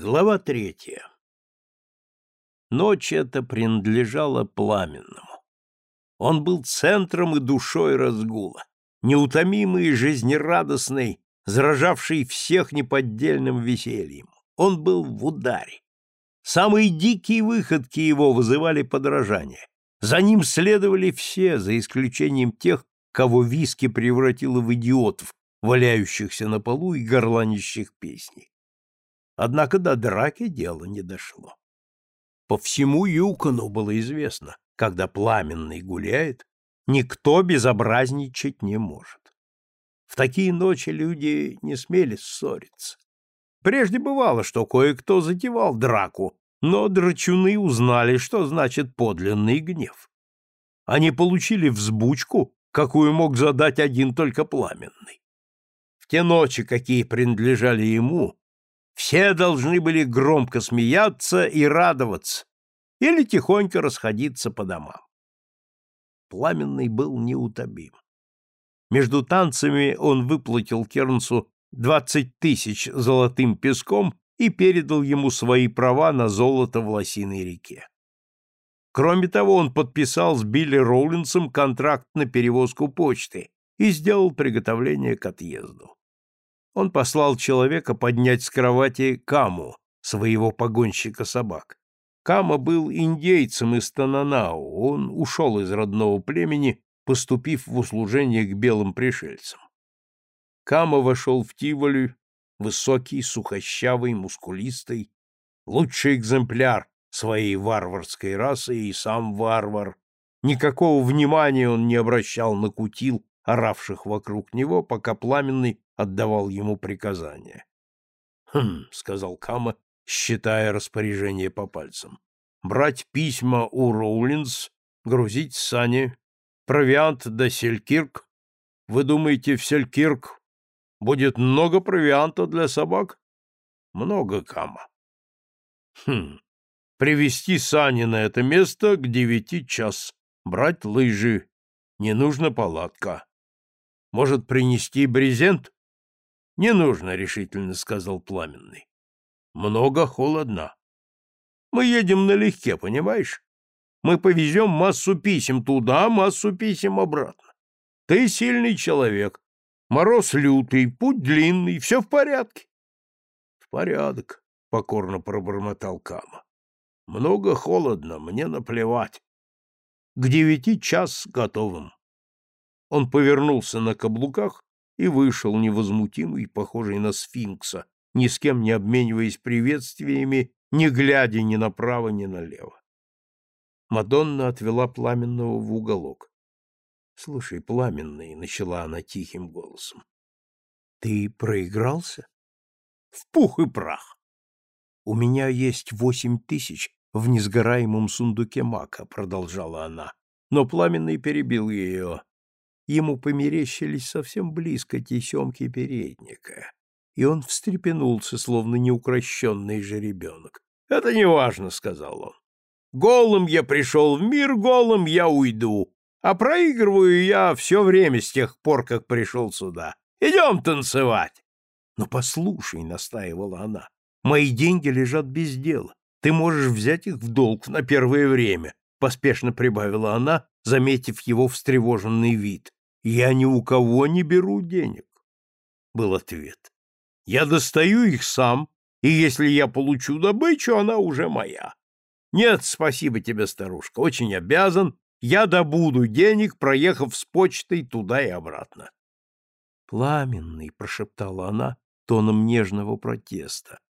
Глава третья. Ночь эта принадлежала Пламенному. Он был центром и душой разгула, неутомимый и жизнерадостный, заражавший всех неподдельным весельем. Он был в ударе. Самые дикие выходки его вызывали подражание. За ним следовали все, за исключением тех, кого виски превратило в идиотов, валяющихся на полу и горланящих песни. Однако до драки дело не дошло. По всему Юкону было известно, когда пламенный гуляет, никто безобразничать не может. В такие ночи люди не смели ссориться. Прежде бывало, что кое-кто затевал драку, но драчуны узнали, что значит подлинный гнев. Они получили взбучку, какую мог задать один только пламенный. В те ночи, какие принадлежали ему, все должны были громко смеяться и радоваться, или тихонько расходиться по домам. Пламенный был неутомим. Между танцами он выплатил Кернсу двадцать тысяч золотым песком и передал ему свои права на золото в Лосиной реке. Кроме того, он подписал с Билли Роулинсом контракт на перевозку почты и сделал приготовление к отъезду он послал человека поднять с кровати Каму, своего погонщика собак. Кама был индейцем из Тананау, он ушел из родного племени, поступив в услужение к белым пришельцам. Кама вошел в Тиволю, высокий, сухощавый, мускулистый, лучший экземпляр своей варварской расы и сам варвар. Никакого внимания он не обращал на кутил, оравших вокруг него, пока пламенный отдавал ему приказания. «Хм», — сказал Кама, считая распоряжение по пальцам. «Брать письма у Роулинс, грузить сани, провиант до Селькирк. Вы думаете, в Селькирк будет много провианта для собак?» «Много, Кама». «Хм, привести сани на это место к девяти час, брать лыжи, не нужно палатка. Может, принести брезент?» Не нужно, решительно сказал Пламенный. Много холодно. Мы едем налегке, понимаешь? Мы повезем массу писем туда, массу писем обратно. Ты сильный человек. Мороз лютый, путь длинный, все в порядке. В порядок, покорно пробормотал Кама. Много холодно, мне наплевать. К девяти час готовым. Он повернулся на каблуках и вышел невозмутимый, похожий на сфинкса, ни с кем не обмениваясь приветствиями, не глядя ни направо, ни налево. Мадонна отвела Пламенного в уголок. — Слушай, Пламенный, — начала она тихим голосом, — ты проигрался? — В пух и прах. — У меня есть восемь тысяч в несгораемом сундуке мака, — продолжала она, но Пламенный перебил ее. Ему померещились совсем близко тесемки передника, и он встрепенулся, словно неукрощенный жеребенок. — Это не важно, — сказал он. — Голым я пришел в мир, голым я уйду, а проигрываю я все время с тех пор, как пришел сюда. Идем танцевать. — Но послушай, — настаивала она, — мои деньги лежат без дела. Ты можешь взять их в долг на первое время, — поспешно прибавила она, заметив его встревоженный вид. Я ни у кого не беру денег, был ответ. Я достаю их сам, и если я получу добычу, она уже моя. Нет, спасибо тебе, старушка, очень обязан. Я добуду денег, проехав с почтой туда и обратно. Пламенный, прошептала она тоном нежного протеста.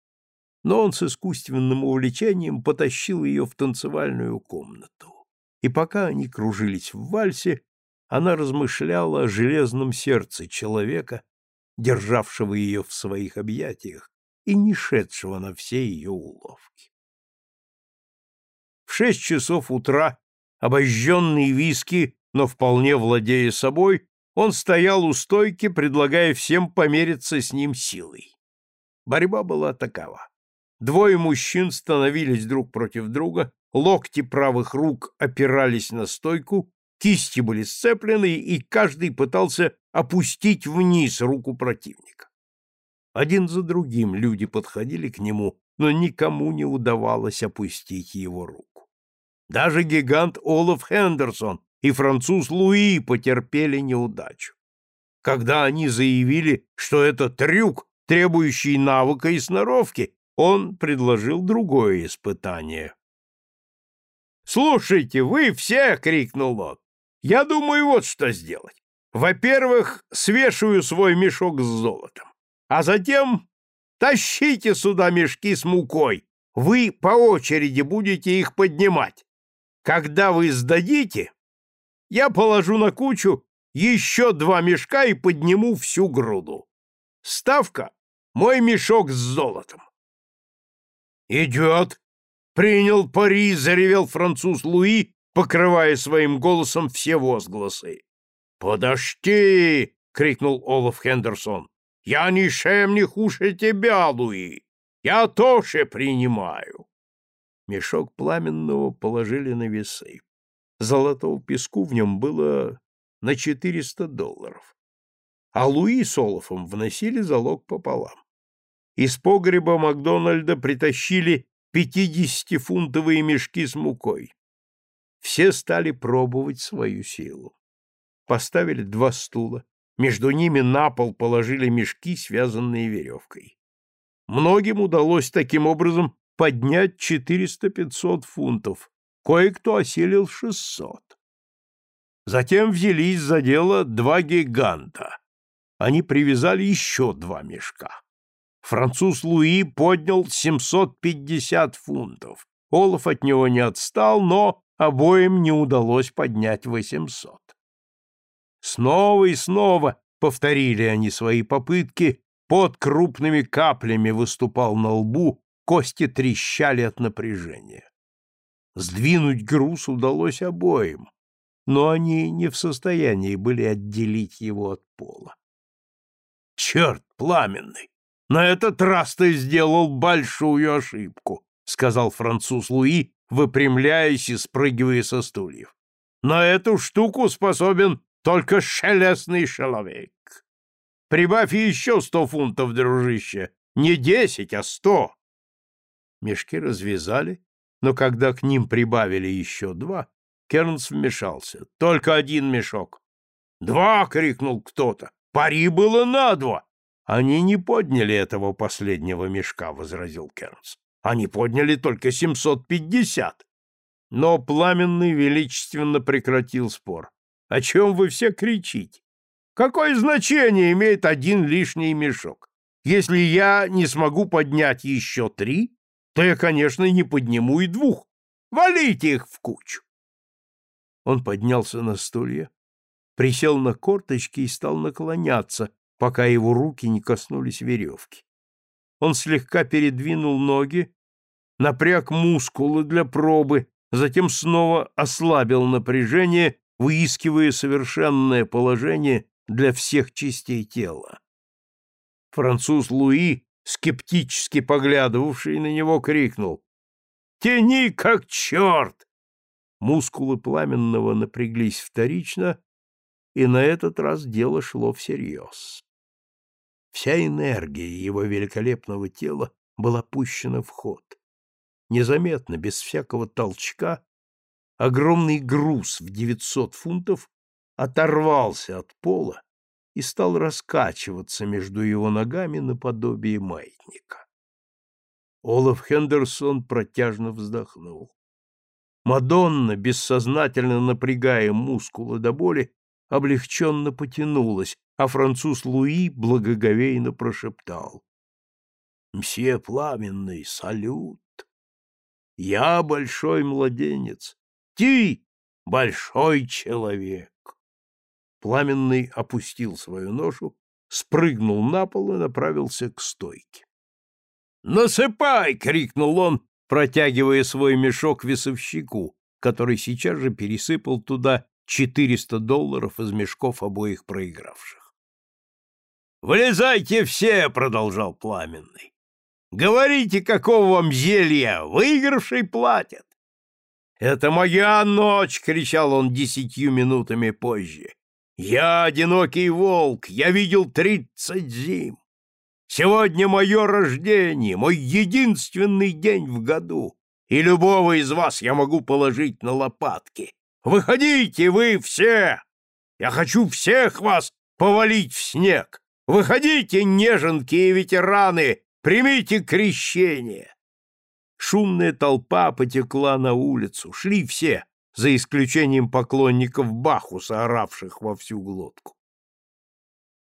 Но он с искусственным увлечением потащил ее в танцевальную комнату. И пока они кружились в вальсе, она размышляла о железном сердце человека, державшего ее в своих объятиях и не шедшего на все ее уловки. В шесть часов утра, обожженный виски, но вполне владея собой, он стоял у стойки, предлагая всем помериться с ним силой. Борьба была такова. Двое мужчин становились друг против друга, локти правых рук опирались на стойку, Кисти были сцеплены, и каждый пытался опустить вниз руку противника. Один за другим люди подходили к нему, но никому не удавалось опустить его руку. Даже гигант Олаф Хендерсон и француз Луи потерпели неудачу. Когда они заявили, что это трюк, требующий навыка и сноровки, он предложил другое испытание. «Слушайте, вы все!» — крикнул он. «Я думаю, вот что сделать. Во-первых, свешиваю свой мешок с золотом, а затем тащите сюда мешки с мукой. Вы по очереди будете их поднимать. Когда вы сдадите, я положу на кучу еще два мешка и подниму всю груду. Ставка — мой мешок с золотом. «Идет!» — принял пари, заревел француз Луи, покрывая своим голосом все возгласы. «Подожди!» — крикнул Олаф Хендерсон. «Я ничем не хуже тебя, Луи! Я тоже принимаю!» Мешок пламенного положили на весы. Золотого песку в нем было на 400 долларов. А Луи с Олафом вносили залог пополам. Из погреба Макдональда притащили 50-фунтовые мешки с мукой. Все стали пробовать свою силу. Поставили два стула, между ними на пол положили мешки, связанные веревкой. Многим удалось таким образом поднять 400-500 фунтов, кое-кто осилил 600. Затем взялись за дело два гиганта. Они привязали еще два мешка. Француз Луи поднял 750 фунтов. Олаф от него не отстал, но обоим не удалось поднять 800. Снова и снова повторили они свои попытки, под крупными каплями выступал на лбу, кости трещали от напряжения. Сдвинуть груз удалось обоим, но они не в состоянии были отделить его от пола. «Черт пламенный! На этот раз ты сделал большую ошибку», — сказал француз Луи, выпрямляясь и спрыгивая со стульев. «На эту штуку способен только шелестный человек. Прибавь еще сто фунтов, дружище, не десять, а сто». Мешки развязали, но когда к ним прибавили еще два, Кернс вмешался. «Только один мешок». «Два!» — крикнул кто-то. «Пари было на два!» «Они не подняли этого последнего мешка», — возразил Кернс. «Они подняли только семьсот пятьдесят». Но Пламенный величественно прекратил спор. «О чем вы все кричите? Какое значение имеет один лишний мешок? Если я не смогу поднять еще три, то я, конечно, не подниму и двух. Валите их в кучу!» Он поднялся на стулья, присел на корточки и стал наклоняться, пока его руки не коснулись веревки. Он слегка передвинул ноги, напряг мускулы для пробы, затем снова ослабил напряжение, выискивая совершенное положение для всех частей тела. Француз Луи, скептически поглядывавший на него, крикнул «Тяни, как черт!» Мускулы пламенного напряглись вторично, и на этот раз дело шло всерьез. Вся энергия его великолепного тела была пущена в ход. Незаметно, без всякого толчка, огромный груз в 900 фунтов оторвался от пола и стал раскачиваться между его ногами наподобие маятника. Олаф Хендерсон протяжно вздохнул. Мадонна, бессознательно напрягая мускулы до боли, облегченно потянулась, а француз Луи благоговейно прошептал. «Мсье Пламенный, салют! Я большой младенец, ты большой человек!» Пламенный опустил свою ношу, спрыгнул на пол и направился к стойке. «Насыпай!» — крикнул он, протягивая свой мешок весовщику, который сейчас же пересыпал туда 400 долларов из мешков обоих проигравших. «Вылезайте все!» — продолжал Пламенный. «Говорите, какого вам зелья! Выигравший платят!» «Это моя ночь!» — кричал он десятью минутами позже. «Я одинокий волк! Я видел тридцать зим! Сегодня мое рождение, мой единственный день в году, и любого из вас я могу положить на лопатки. Выходите вы все! Я хочу всех вас повалить в снег. Выходите, неженки и ветераны, примите крещение. Шумная толпа потекла на улицу, шли все, за исключением поклонников Бахуса, оравших во всю глотку.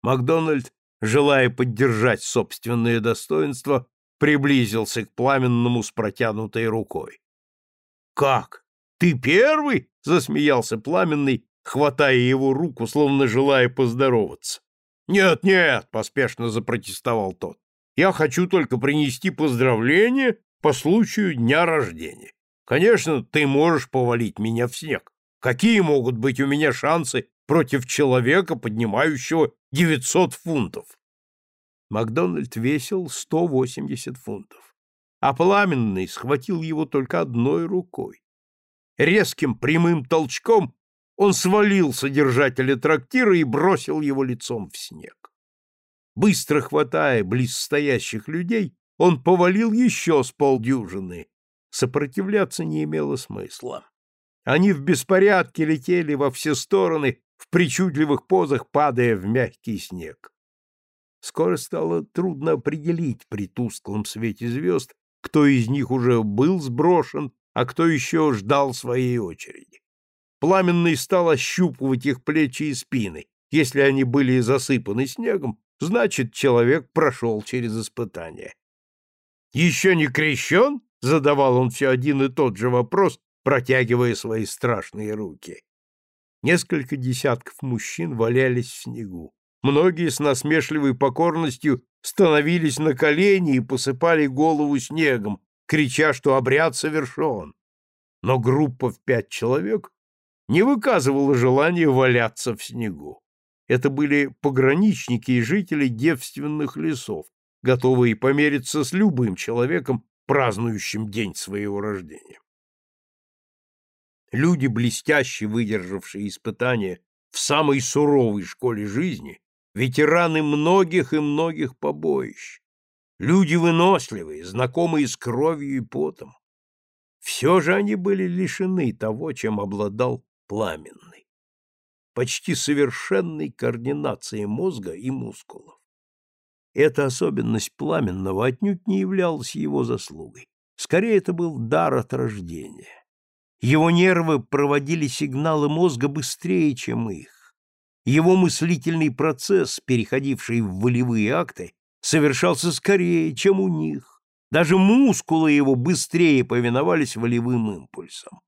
Макдональд, желая поддержать собственное достоинство, приблизился к пламенному с протянутой рукой. — Как? Ты первый? — засмеялся пламенный, хватая его руку, словно желая поздороваться. «Нет, нет!» — поспешно запротестовал тот. «Я хочу только принести поздравления по случаю дня рождения. Конечно, ты можешь повалить меня в снег. Какие могут быть у меня шансы против человека, поднимающего 900 фунтов?» Макдональд весил 180 фунтов, а Пламенный схватил его только одной рукой. Резким прямым толчком он свалил содержателя трактира и бросил его лицом в снег. Быстро хватая близ стоящих людей, он повалил еще с полдюжины. Сопротивляться не имело смысла. Они в беспорядке летели во все стороны, в причудливых позах падая в мягкий снег. Скоро стало трудно определить при тусклом свете звезд, кто из них уже был сброшен, а кто еще ждал своей очереди. Пламенный стал ощупывать их плечи и спины. Если они были засыпаны снегом, значит, человек прошел через испытание. «Еще не крещен?» — задавал он все один и тот же вопрос, протягивая свои страшные руки. Несколько десятков мужчин валялись в снегу. Многие с насмешливой покорностью становились на колени и посыпали голову снегом, крича, что обряд совершен. Но группа в пять человек не выказывала желания валяться в снегу. Это были пограничники и жители девственных лесов, готовые помериться с любым человеком, празднующим день своего рождения. Люди, блестяще выдержавшие испытания в самой суровой школе жизни, ветераны многих и многих побоищ, люди выносливые, знакомые с кровью и потом. Все же они были лишены того, чем обладал пламенной, почти совершенной координации мозга и мускулов. Эта особенность пламенного отнюдь не являлась его заслугой. Скорее, это был дар от рождения. Его нервы проводили сигналы мозга быстрее, чем их. Его мыслительный процесс, переходивший в волевые акты, совершался скорее, чем у них. Даже мускулы его быстрее повиновались волевым импульсам.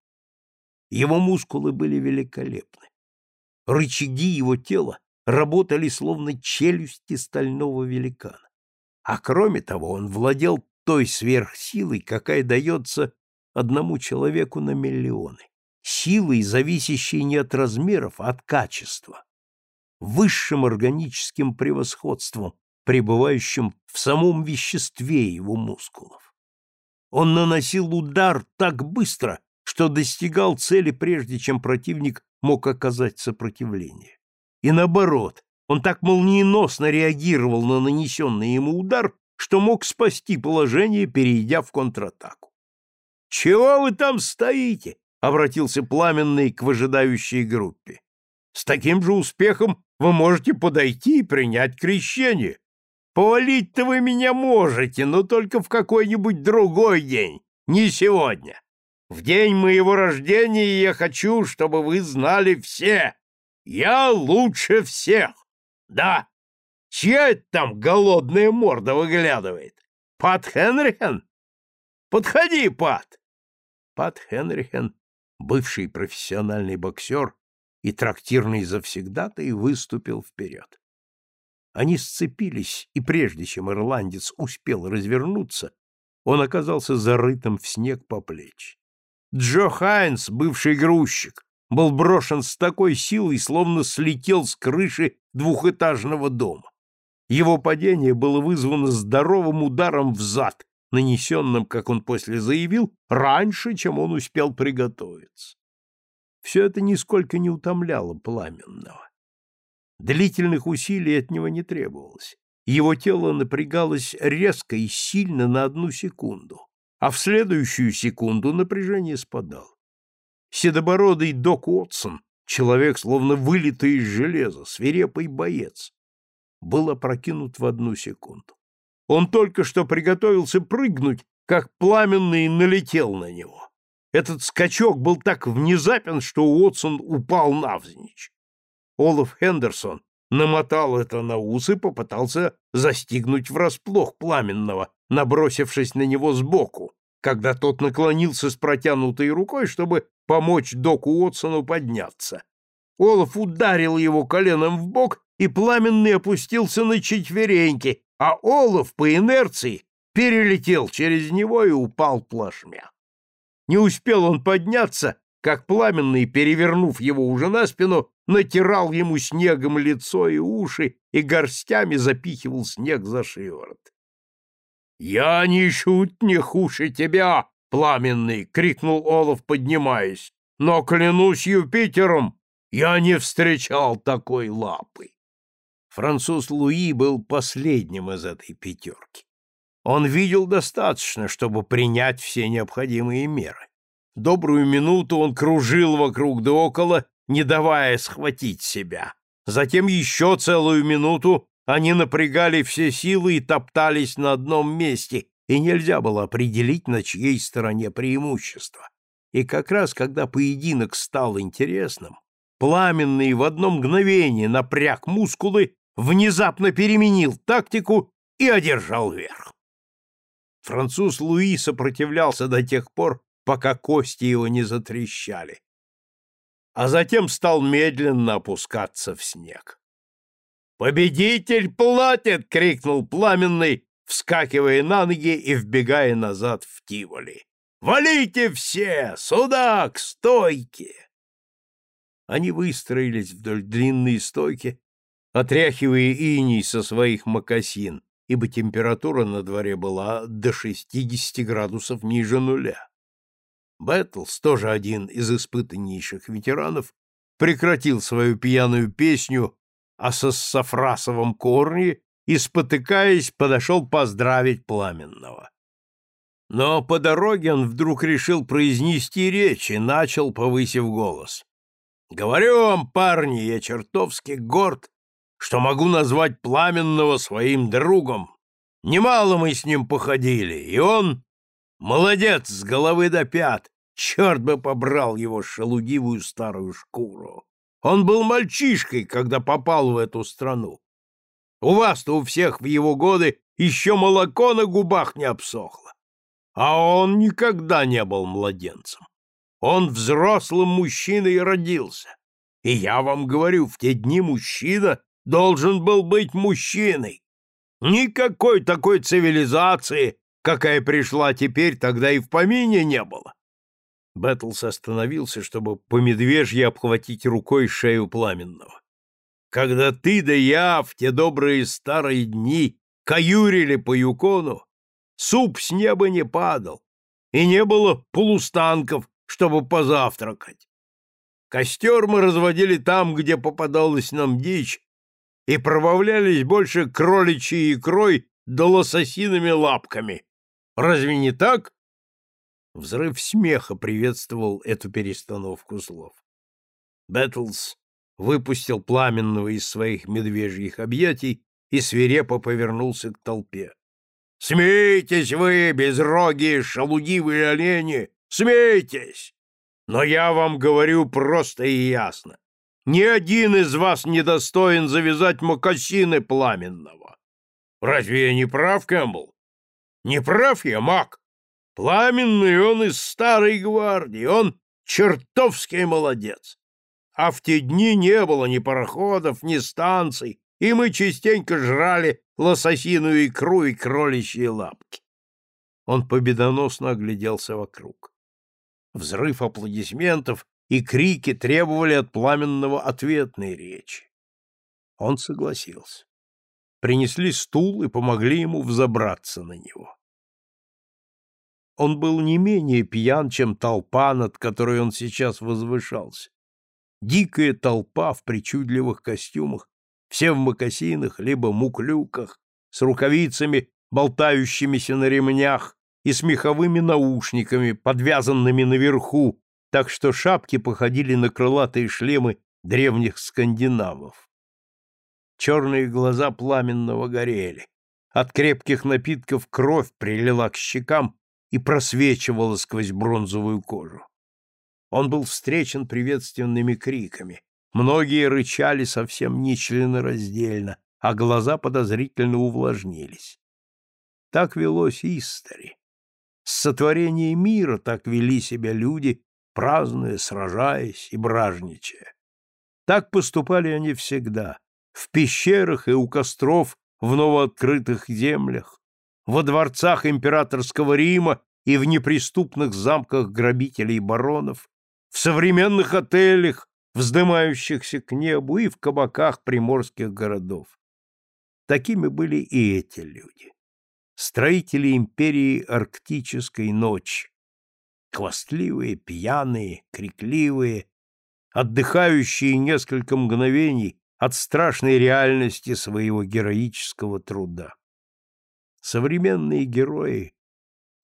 Его мускулы были великолепны. Рычаги его тела работали словно челюсти стального великана. А кроме того, он владел той сверхсилой, какая дается одному человеку на миллионы. Силой, зависящей не от размеров, а от качества. Высшим органическим превосходством, пребывающим в самом веществе его мускулов. Он наносил удар так быстро, что достигал цели прежде, чем противник мог оказать сопротивление. И наоборот, он так молниеносно реагировал на нанесенный ему удар, что мог спасти положение, перейдя в контратаку. «Чего вы там стоите?» — обратился Пламенный к выжидающей группе. «С таким же успехом вы можете подойти и принять крещение. Повалить-то вы меня можете, но только в какой-нибудь другой день, не сегодня. В день моего рождения я хочу, чтобы вы знали все. Я лучше всех. Да. Чья это там голодная морда выглядывает? Пат Хенрихен? Подходи, Пат. Пат Хенрихен, бывший профессиональный боксер и трактирный завсегдатый, выступил вперед. Они сцепились, и прежде чем ирландец успел развернуться, он оказался зарытым в снег по плечи. Джо Хайнс, бывший грузчик, был брошен с такой силой, словно слетел с крыши двухэтажного дома. Его падение было вызвано здоровым ударом в зад, нанесенным, как он после заявил, раньше, чем он успел приготовиться. Все это нисколько не утомляло пламенного. Длительных усилий от него не требовалось. его тело напрягалось резко и сильно на одну секунду, а в следующую секунду напряжение спадало. Седобородый док Уотсон, человек, словно вылитый из железа, свирепый боец, был опрокинут в одну секунду. Он только что приготовился прыгнуть, как пламенный налетел на него. Этот скачок был так внезапен, что Уотсон упал навзничь. Олаф Хендерсон намотал это на ус и попытался застигнуть врасплох пламенного, набросившись на него сбоку, когда тот наклонился с протянутой рукой, чтобы помочь доку Уотсону подняться. Олаф ударил его коленом в бок, и пламенный опустился на четвереньки, а Олаф по инерции перелетел через него и упал плашмя. Не успел он подняться, как пламенный, перевернув его уже на спину, натирал ему снегом лицо и уши и горстями запихивал снег за шиворот. — Я ничуть не хуже тебя, пламенный! — крикнул Олаф, поднимаясь. — Но, клянусь Юпитером, я не встречал такой лапы. Француз Луи был последним из этой пятерки. Он видел достаточно, чтобы принять все необходимые меры. Добрую минуту он кружил вокруг да около, не давая схватить себя. Затем еще целую минуту они напрягали все силы и топтались на одном месте, и нельзя было определить, на чьей стороне преимущество. И как раз когда поединок стал интересным, пламенный в одно мгновение напряг мускулы, внезапно переменил тактику и одержал верх. Француз Луи сопротивлялся до тех пор, пока кости его не затрещали, а затем стал медленно опускаться в снег. «Победитель платит!» — крикнул Пламенный, вскакивая на ноги и вбегая назад в Тиволи. «Валите все! Сюда, к стойке!» Они выстроились вдоль длинной стойки, отряхивая иней со своих мокасин, ибо температура на дворе была до 60 градусов ниже нуля. Бэтлс, тоже один из испытаннейших ветеранов, прекратил свою пьяную песню о соссафрасовом корне и, спотыкаясь, подошел поздравить Пламенного. Но по дороге он вдруг решил произнести речь и начал, повысив голос. «Говорю вам, парни, я чертовски горд, что могу назвать Пламенного своим другом. Немало мы с ним походили, и он Молодец с головы до пят! Черт бы побрал его шелудивую старую шкуру! Он был мальчишкой, когда попал в эту страну. У вас-то у всех в его годы еще молоко на губах не обсохло. А он никогда не был младенцем. Он взрослым мужчиной родился. И я вам говорю, в те дни мужчина должен был быть мужчиной. Никакой такой цивилизации, какая пришла теперь, тогда и в помине не было. Бэтлс остановился, чтобы по медвежье обхватить рукой шею пламенного. Когда ты да я в те добрые старые дни каюрили по Юкону, суп с неба не падал, и не было полустанков, чтобы позавтракать. Костер мы разводили там, где попадалась нам дичь, и пробавлялись больше кроличьей икрой да лососиными лапками, Разве не так? Взрыв смеха приветствовал эту перестановку слов. Бэтлс выпустил пламенного из своих медвежьих объятий и свирепо повернулся к толпе. «Смейтесь вы, безрогие, шалудивые олени! Смейтесь! Но я вам говорю просто и ясно. Ни один из вас не достоин завязать мокасины пламенного. Разве я не прав, Кэмпбелл? Не прав я, маг. Пламенный он из старой гвардии, он чертовский молодец. А в те дни не было ни пароходов, ни станций, и мы частенько жрали лососиную икру и кроличьи лапки. Он победоносно огляделся вокруг. Взрыв аплодисментов и крики требовали от пламенного ответной речи. Он согласился принесли стул и помогли ему взобраться на него. Он был не менее пьян, чем толпа, над которой он сейчас возвышался. Дикая толпа в причудливых костюмах, все в мокасинах либо муклюках, с рукавицами, болтающимися на ремнях, и с меховыми наушниками, подвязанными наверху, так что шапки походили на крылатые шлемы древних скандинавов. Черные глаза пламенного горели. От крепких напитков кровь прилила к щекам и просвечивала сквозь бронзовую кожу. Он был встречен приветственными криками. Многие рычали совсем нечленораздельно, а глаза подозрительно увлажнились. Так велось истори. С сотворения мира так вели себя люди, празднуя, сражаясь и бражничая. Так поступали они всегда, в пещерах и у костров в новооткрытых землях, во дворцах императорского Рима и в неприступных замках грабителей и баронов, в современных отелях, вздымающихся к небу и в кабаках приморских городов. Такими были и эти люди. Строители империи арктической ночи. Хвастливые, пьяные, крикливые, отдыхающие несколько мгновений от страшной реальности своего героического труда. Современные герои,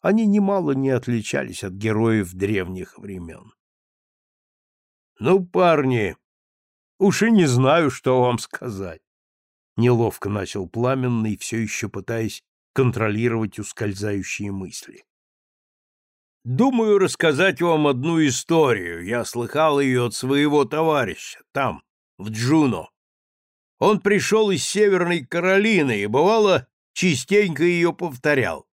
они немало не отличались от героев древних времен. Ну, парни, уж и не знаю, что вам сказать. Неловко начал пламенный, все еще пытаясь контролировать ускользающие мысли. Думаю рассказать вам одну историю. Я слыхал ее от своего товарища, там, в Джуно. Он пришел из Северной Каролины и, бывало, частенько ее повторял.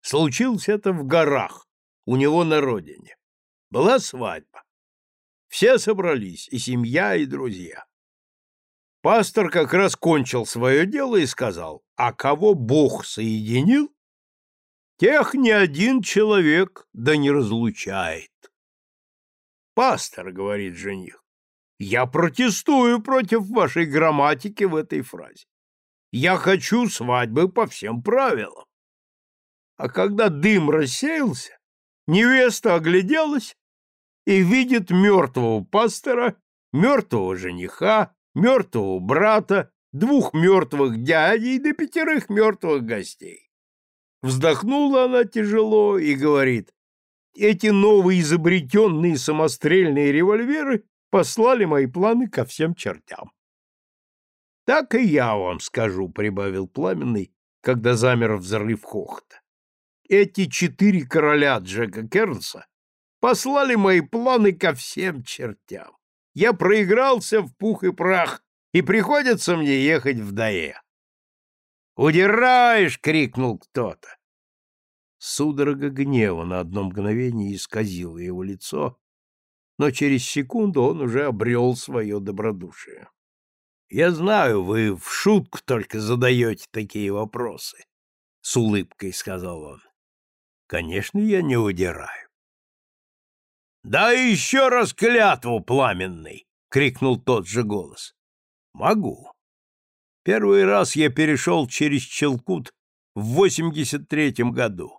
Случилось это в горах, у него на родине. Была свадьба. Все собрались, и семья, и друзья. Пастор как раз кончил свое дело и сказал, а кого Бог соединил, тех ни один человек да не разлучает. Пастор, говорит жених, я протестую против вашей грамматики в этой фразе. Я хочу свадьбы по всем правилам. А когда дым рассеялся, невеста огляделась и видит мертвого пастора, мертвого жениха, мертвого брата, двух мертвых дядей да пятерых мертвых гостей. Вздохнула она тяжело и говорит, эти новые изобретенные самострельные револьверы послали мои планы ко всем чертям. — Так и я вам скажу, — прибавил Пламенный, когда замер взрыв хохота. Эти четыре короля Джека Кернса послали мои планы ко всем чертям. Я проигрался в пух и прах, и приходится мне ехать в Дае. «Удираешь!» — крикнул кто-то. Судорога гнева на одно мгновение исказила его лицо, но через секунду он уже обрел свое добродушие. «Я знаю, вы в шутку только задаете такие вопросы», — с улыбкой сказал он. «Конечно, я не удираю». «Да еще раз клятву, пламенный!» — крикнул тот же голос. «Могу. Первый раз я перешел через Челкут в 83-м году.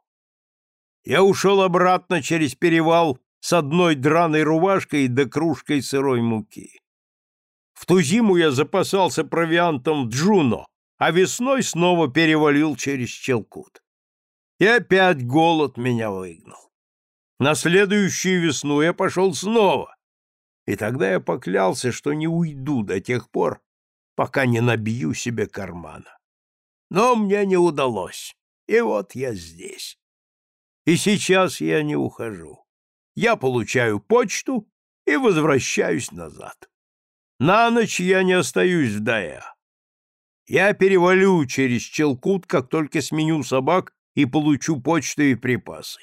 Я ушел обратно через перевал с одной драной рубашкой да кружкой сырой муки. В ту зиму я запасался провиантом Джуно, а весной снова перевалил через Челкут. И опять голод меня выгнал. На следующую весну я пошел снова, и тогда я поклялся, что не уйду до тех пор, пока не набью себе кармана. Но мне не удалось, и вот я здесь. И сейчас я не ухожу я получаю почту и возвращаюсь назад. На ночь я не остаюсь в Дая. Я перевалю через Челкут, как только сменю собак и получу почту и припасы.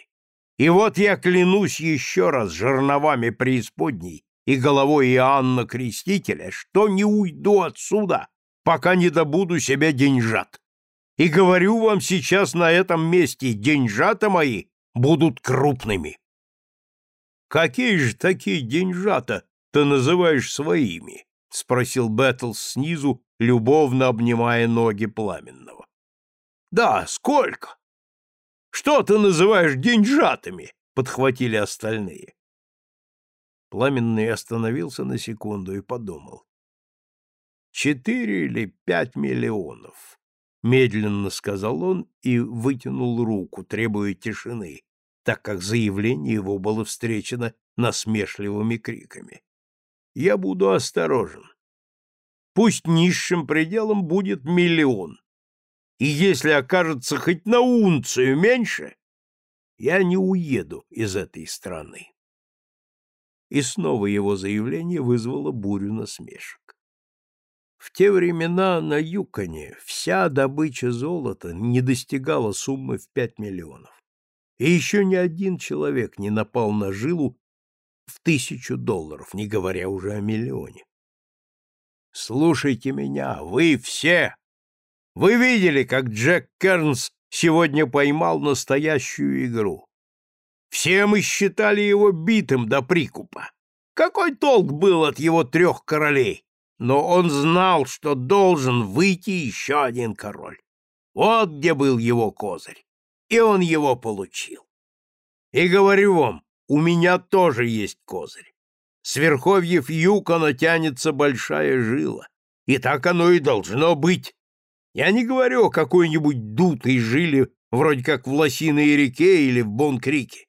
И вот я клянусь еще раз жерновами преисподней и головой Иоанна Крестителя, что не уйду отсюда, пока не добуду себе деньжат. И говорю вам сейчас на этом месте, деньжата мои будут крупными. Какие же такие деньжата ты называешь своими? — спросил Бэтлс снизу, любовно обнимая ноги пламенного. — Да, сколько? — Что ты называешь деньжатами? — подхватили остальные. Пламенный остановился на секунду и подумал. Четыре или пять миллионов. — медленно сказал он и вытянул руку, требуя тишины, так как заявление его было встречено насмешливыми криками. «Я буду осторожен. Пусть низшим пределом будет миллион. И если окажется хоть на унцию меньше, я не уеду из этой страны». И снова его заявление вызвало бурю насмешек. В те времена на Юконе вся добыча золота не достигала суммы в пять миллионов. И еще ни один человек не напал на жилу в тысячу долларов, не говоря уже о миллионе. Слушайте меня, вы все! Вы видели, как Джек Кернс сегодня поймал настоящую игру. Все мы считали его битым до прикупа. Какой толк был от его трех королей? но он знал, что должен выйти еще один король. Вот где был его козырь, и он его получил. И говорю вам, у меня тоже есть козырь. С верховьев Юкона тянется большая жила, и так оно и должно быть. Я не говорю о какой-нибудь дутой жиле, вроде как в Лосиной реке или в Бонкрике.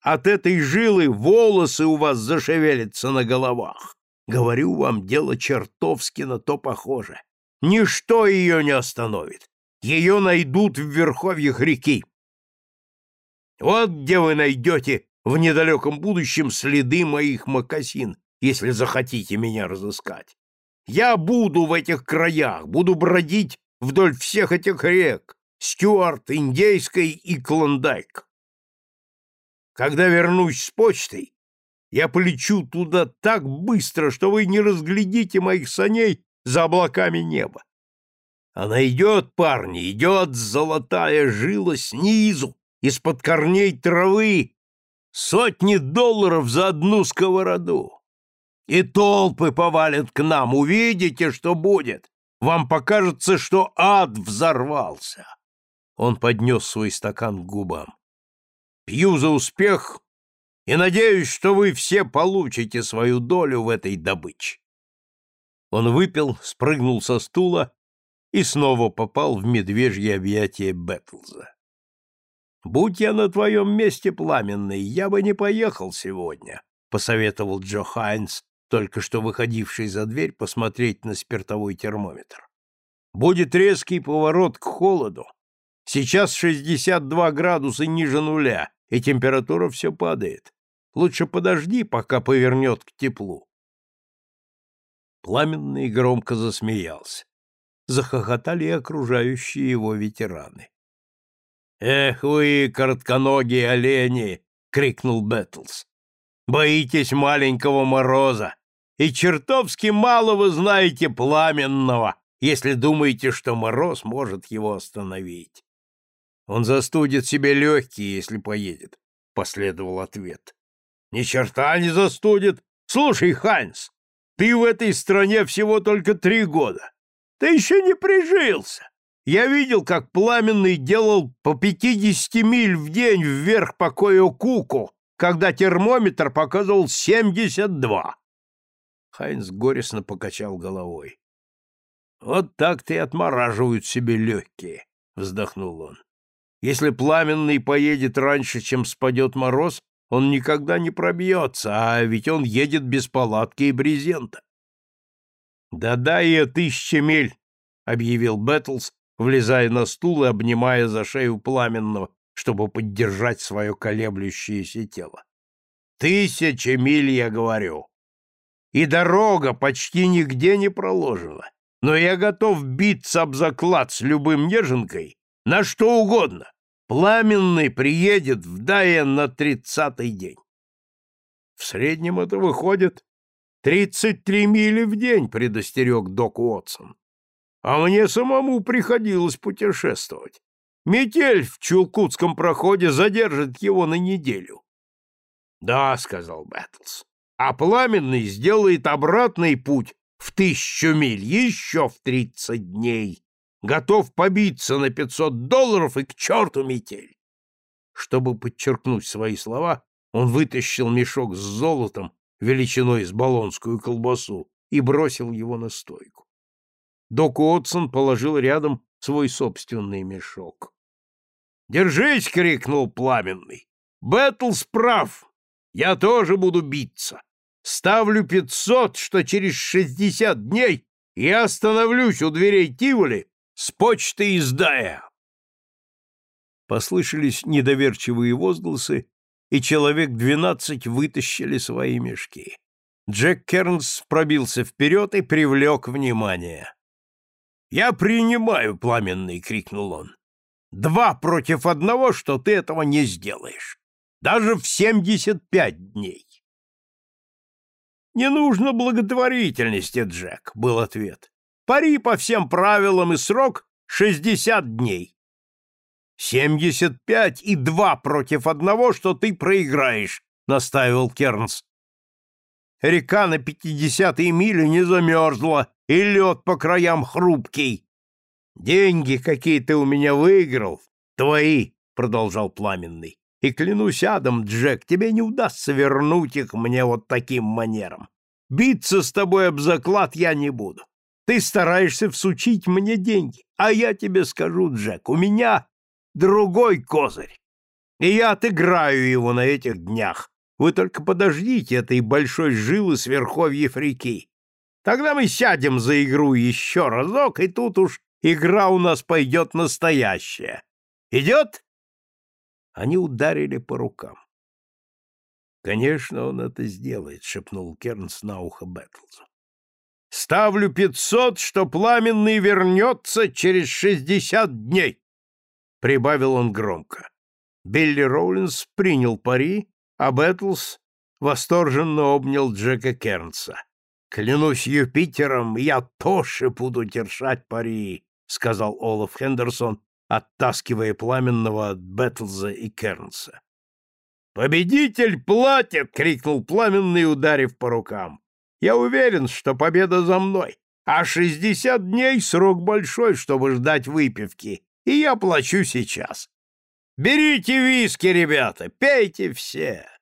От этой жилы волосы у вас зашевелятся на головах. Говорю вам, дело чертовски на то похоже. Ничто ее не остановит. Ее найдут в верховьях реки. Вот где вы найдете в недалеком будущем следы моих мокасин, если захотите меня разыскать. Я буду в этих краях, буду бродить вдоль всех этих рек, Стюарт, Индейской и Клондайк. Когда вернусь с почтой, я полечу туда так быстро, что вы не разглядите моих саней за облаками неба. Она идет, парни, идет золотая жила снизу, из-под корней травы, сотни долларов за одну сковороду. И толпы повалят к нам, увидите, что будет. Вам покажется, что ад взорвался. Он поднес свой стакан к губам. Пью за успех и надеюсь, что вы все получите свою долю в этой добыче. Он выпил, спрыгнул со стула и снова попал в медвежье объятие Бэтлза. «Будь я на твоем месте, пламенный, я бы не поехал сегодня», — посоветовал Джо Хайнс, только что выходивший за дверь посмотреть на спиртовой термометр. «Будет резкий поворот к холоду. Сейчас 62 градуса ниже нуля, и температура все падает. Лучше подожди, пока повернет к теплу. Пламенный громко засмеялся. Захохотали и окружающие его ветераны. «Эх вы, коротконогие олени!» — крикнул Бэтлс. «Боитесь маленького мороза, и чертовски мало вы знаете пламенного, если думаете, что мороз может его остановить. Он застудит себе легкие, если поедет», — последовал ответ. Ни черта не застудит. Слушай, Ханс, ты в этой стране всего только три года. Ты еще не прижился. Я видел, как Пламенный делал по пятидесяти миль в день вверх по Кою-Куку, когда термометр показывал семьдесят два. Хайнс горестно покачал головой. «Вот так-то и отмораживают себе легкие», — вздохнул он. «Если Пламенный поедет раньше, чем спадет мороз, он никогда не пробьется, а ведь он едет без палатки и брезента. «Да-да, и тысяча миль», — объявил Бэтлс, влезая на стул и обнимая за шею пламенного, чтобы поддержать свое колеблющееся тело. «Тысяча миль, я говорю. И дорога почти нигде не проложена, но я готов биться об заклад с любым неженкой на что угодно. Пламенный приедет в Дайе на тридцатый день. В среднем это выходит тридцать три мили в день, предостерег док Уотсон. А мне самому приходилось путешествовать. Метель в Чулкутском проходе задержит его на неделю. — Да, — сказал Бэтлс, — а Пламенный сделает обратный путь в тысячу миль еще в тридцать дней готов побиться на пятьсот долларов и к черту метель. Чтобы подчеркнуть свои слова, он вытащил мешок с золотом величиной с болонскую колбасу и бросил его на стойку. Док Уотсон положил рядом свой собственный мешок. «Держись!» — крикнул Пламенный. «Бэтлс прав! Я тоже буду биться! Ставлю пятьсот, что через шестьдесят дней я остановлюсь у дверей Тиволи с почтой из Дая!» Послышались недоверчивые возгласы, и человек двенадцать вытащили свои мешки. Джек Кернс пробился вперед и привлек внимание. «Я принимаю, пламенный!» — крикнул он. «Два против одного, что ты этого не сделаешь. Даже в семьдесят пять дней!» «Не нужно благотворительности, Джек», — был ответ. «Пари по всем правилам и срок шестьдесят дней. «Семьдесят пять и два против одного, что ты проиграешь», — настаивал Кернс. «Река на пятидесятой миле не замерзла, и лед по краям хрупкий. Деньги, какие ты у меня выиграл, твои», — продолжал Пламенный. «И клянусь адом, Джек, тебе не удастся вернуть их мне вот таким манером. Биться с тобой об заклад я не буду. Ты стараешься всучить мне деньги, а я тебе скажу, Джек, у меня другой козырь. И я отыграю его на этих днях. Вы только подождите этой большой жилы с верховьев реки. Тогда мы сядем за игру еще разок, и тут уж игра у нас пойдет настоящая. Идет?» Они ударили по рукам. «Конечно, он это сделает», — шепнул Кернс на ухо Бэтлзу. «Ставлю пятьсот, что пламенный вернется через шестьдесят дней» прибавил он громко. Билли Роулинс принял пари, а Бэтлс восторженно обнял Джека Кернса. «Клянусь Юпитером, я тоже буду держать пари», — сказал Олаф Хендерсон, оттаскивая пламенного от Бэтлза и Кернса. «Победитель платит!» — крикнул пламенный, ударив по рукам. «Я уверен, что победа за мной, а шестьдесят дней — срок большой, чтобы ждать выпивки, и я плачу сейчас. Берите виски, ребята, пейте все.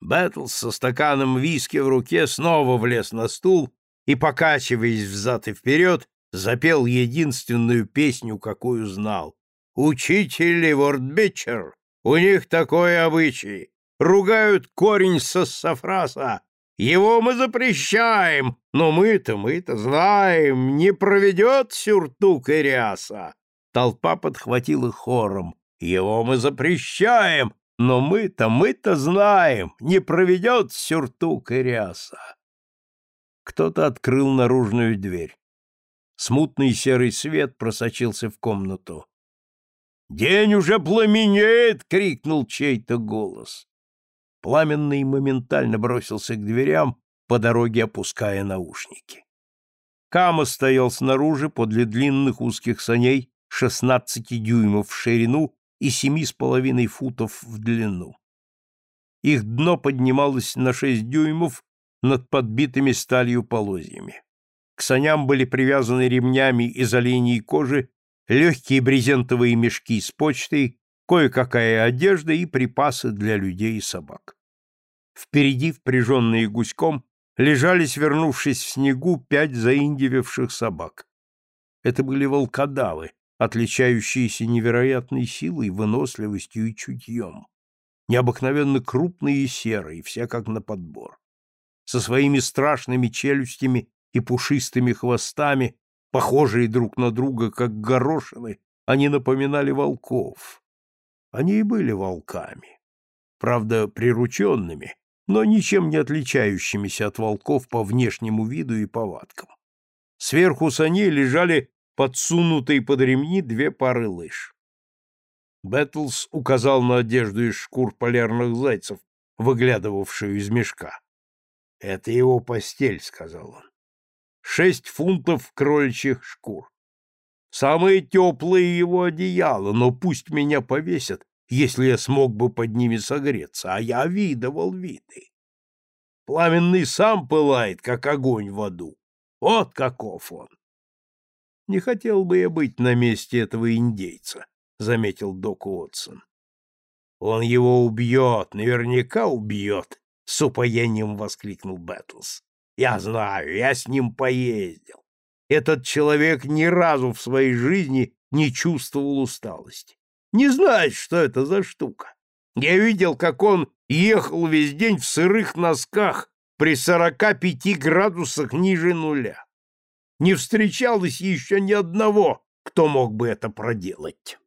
Бэтлс со стаканом виски в руке снова влез на стул и, покачиваясь взад и вперед, запел единственную песню, какую знал. «Учитель Вордбичер, у них такое обычай. Ругают корень сассафраса. Его мы запрещаем, но мы-то, мы-то знаем, не проведет сюртук и ряса. Толпа подхватила хором. «Его мы запрещаем, но мы-то, мы-то знаем, не проведет сюртук и ряса». Кто-то открыл наружную дверь. Смутный серый свет просочился в комнату. «День уже пламенеет!» — крикнул чей-то голос. Пламенный моментально бросился к дверям, по дороге опуская наушники. Кама стоял снаружи подле длинных узких саней 16 дюймов в ширину и 7,5 футов в длину. Их дно поднималось на 6 дюймов над подбитыми сталью полозьями. К саням были привязаны ремнями из оленей кожи легкие брезентовые мешки с почтой, кое-какая одежда и припасы для людей и собак. Впереди, впряженные гуськом, лежали, свернувшись в снегу, пять заиндивевших собак. Это были волкодавы, отличающиеся невероятной силой, выносливостью и чутьем. Необыкновенно крупные и серые, все как на подбор. Со своими страшными челюстями и пушистыми хвостами, похожие друг на друга, как горошины, они напоминали волков. Они и были волками. Правда, прирученными, но ничем не отличающимися от волков по внешнему виду и повадкам. Сверху саней лежали подсунутые под ремни две пары лыж. Бэтлс указал на одежду из шкур полярных зайцев, выглядывавшую из мешка. — Это его постель, — сказал он. — Шесть фунтов кроличьих шкур. Самые теплые его одеяла, но пусть меня повесят, если я смог бы под ними согреться, а я видывал виды. Пламенный сам пылает, как огонь в аду. Вот каков он. Не хотел бы я быть на месте этого индейца, заметил док Уотсон. Он его убьет, наверняка убьет, с упоением воскликнул Бэтлс. Я знаю, я с ним поездил. Этот человек ни разу в своей жизни не чувствовал усталости. Не знает, что это за штука. Я видел, как он ехал весь день в сырых носках при 45 градусах ниже нуля. Не встречалось еще ни одного, кто мог бы это проделать.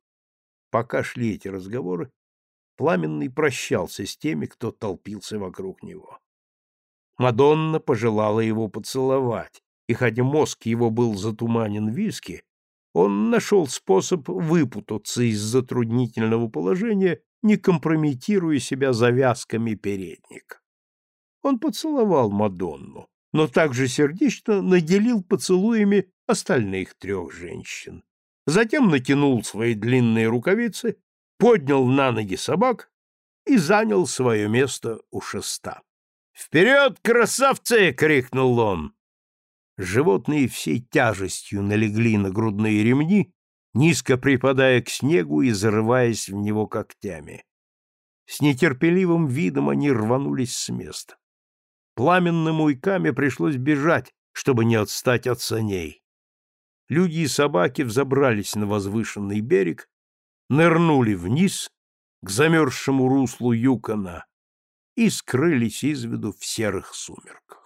Пока шли эти разговоры, Пламенный прощался с теми, кто толпился вокруг него. Мадонна пожелала его поцеловать, и хотя мозг его был затуманен виски, он нашел способ выпутаться из затруднительного положения, не компрометируя себя завязками передника. Он поцеловал Мадонну, но также сердечно наделил поцелуями остальных трех женщин. Затем натянул свои длинные рукавицы, поднял на ноги собак и занял свое место у шеста. «Вперед, красавцы!» — крикнул он. Животные всей тяжестью налегли на грудные ремни, низко припадая к снегу и зарываясь в него когтями. С нетерпеливым видом они рванулись с места. Пламенным уйками пришлось бежать, чтобы не отстать от саней. Люди и собаки взобрались на возвышенный берег, нырнули вниз к замерзшему руслу Юкона и скрылись из виду в серых сумерках.